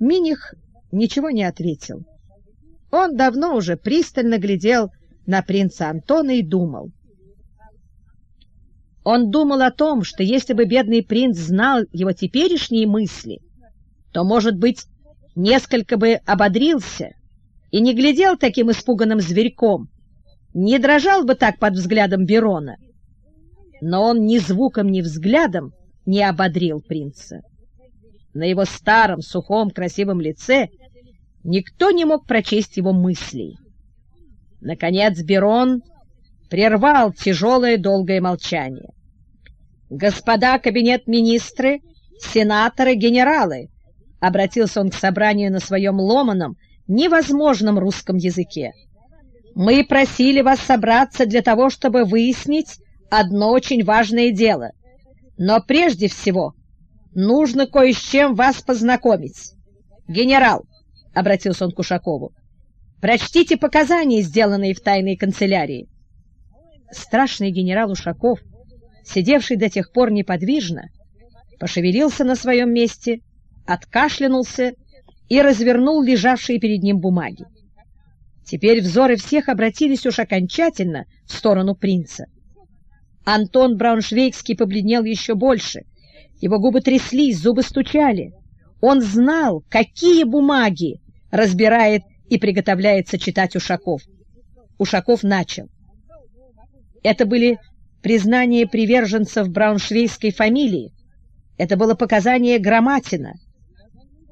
Миних ничего не ответил. Он давно уже пристально глядел на принца Антона и думал. Он думал о том, что если бы бедный принц знал его теперешние мысли, то, может быть, несколько бы ободрился и не глядел таким испуганным зверьком, не дрожал бы так под взглядом Берона. Но он ни звуком, ни взглядом не ободрил принца. На его старом, сухом, красивом лице никто не мог прочесть его мыслей. Наконец Берон прервал тяжелое долгое молчание. «Господа кабинет-министры, сенаторы, генералы!» Обратился он к собранию на своем ломаном, невозможном русском языке. «Мы просили вас собраться для того, чтобы выяснить одно очень важное дело. Но прежде всего нужно кое с чем вас познакомить. Генерал!» — обратился он к Ушакову. «Прочтите показания, сделанные в тайной канцелярии». Страшный генерал Ушаков, сидевший до тех пор неподвижно, пошевелился на своем месте, откашлянулся и развернул лежавшие перед ним бумаги. Теперь взоры всех обратились уж окончательно в сторону принца. Антон Брауншвейгский побледнел еще больше. Его губы тряслись, зубы стучали. Он знал, какие бумаги разбирает и приготовляется читать Ушаков. Ушаков начал. Это были признания приверженцев брауншвейской фамилии. Это было показание Громатина.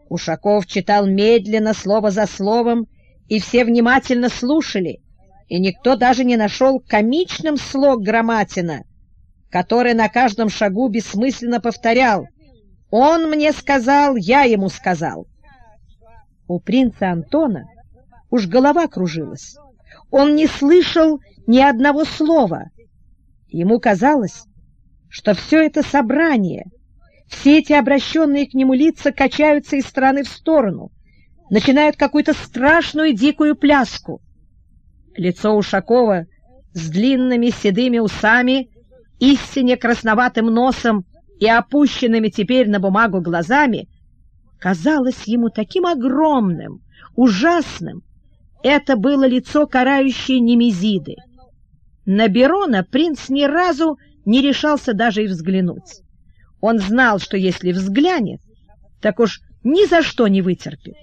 Ушаков читал медленно, слово за словом, и все внимательно слушали, и никто даже не нашел комичным слог Громатина, который на каждом шагу бессмысленно повторял «Он мне сказал, я ему сказал». У принца Антона уж голова кружилась. Он не слышал ни одного слова. Ему казалось, что все это собрание, все эти обращенные к нему лица качаются из стороны в сторону, начинают какую-то страшную дикую пляску. Лицо Ушакова с длинными седыми усами, истинно красноватым носом и опущенными теперь на бумагу глазами казалось ему таким огромным, ужасным. Это было лицо карающей Немезиды. На Берона принц ни разу не решался даже и взглянуть. Он знал, что если взглянет, так уж ни за что не вытерпит.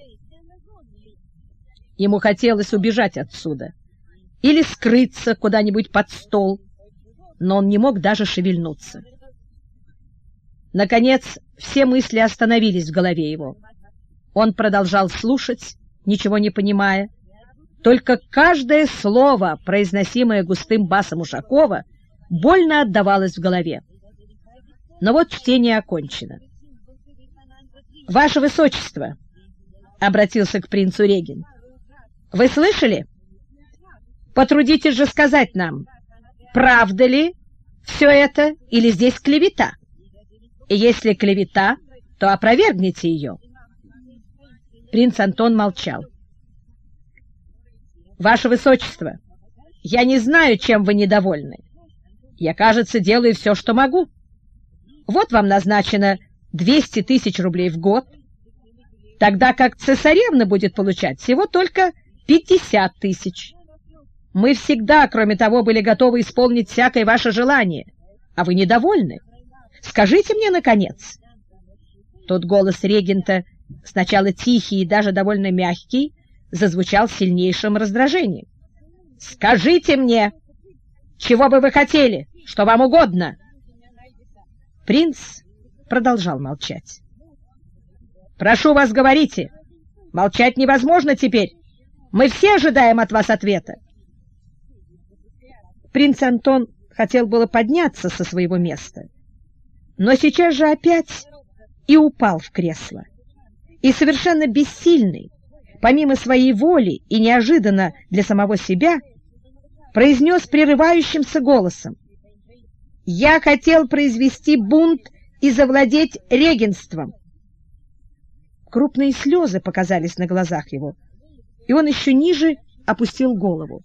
Ему хотелось убежать отсюда или скрыться куда-нибудь под стол, но он не мог даже шевельнуться. Наконец, все мысли остановились в голове его. Он продолжал слушать, ничего не понимая. Только каждое слово, произносимое густым басом Ушакова, больно отдавалось в голове. Но вот чтение окончено. «Ваше Высочество!» — обратился к принцу Регин. «Вы слышали? Потрудитесь же сказать нам, правда ли все это или здесь клевета?» И если клевета, то опровергните ее. Принц Антон молчал. Ваше Высочество, я не знаю, чем вы недовольны. Я, кажется, делаю все, что могу. Вот вам назначено 200 тысяч рублей в год, тогда как цесаревна будет получать всего только 50 тысяч. Мы всегда, кроме того, были готовы исполнить всякое ваше желание, а вы недовольны. Скажите мне, наконец!» Тот голос регента, сначала тихий и даже довольно мягкий, зазвучал сильнейшим раздражением. «Скажите мне, чего бы вы хотели, что вам угодно?» Принц продолжал молчать. «Прошу вас, говорите. Молчать невозможно теперь. Мы все ожидаем от вас ответа». Принц Антон хотел было подняться со своего места, но сейчас же опять и упал в кресло. И совершенно бессильный, помимо своей воли и неожиданно для самого себя, произнес прерывающимся голосом. «Я хотел произвести бунт и завладеть регенством». Крупные слезы показались на глазах его, и он еще ниже опустил голову.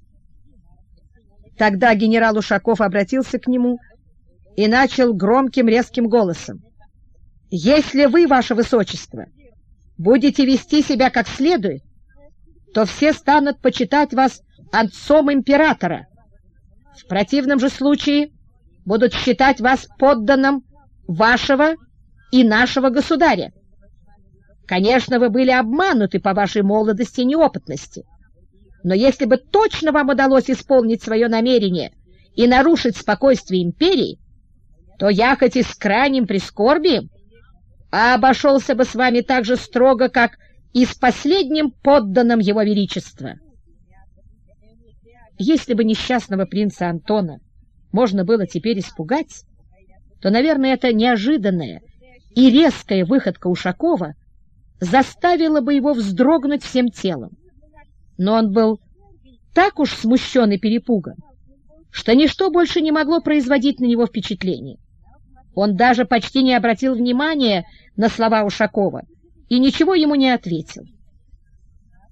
Тогда генерал Ушаков обратился к нему и начал громким резким голосом. «Если вы, ваше высочество, будете вести себя как следует, то все станут почитать вас отцом императора. В противном же случае будут считать вас подданным вашего и нашего государя. Конечно, вы были обмануты по вашей молодости и неопытности, но если бы точно вам удалось исполнить свое намерение и нарушить спокойствие империи, то я хоть и с крайним прискорбием, а обошелся бы с вами так же строго, как и с последним подданным его величества. Если бы несчастного принца Антона можно было теперь испугать, то, наверное, это неожиданная и резкая выходка Ушакова заставила бы его вздрогнуть всем телом. Но он был так уж смущен и перепуган, что ничто больше не могло производить на него впечатление. Он даже почти не обратил внимания на слова Ушакова и ничего ему не ответил.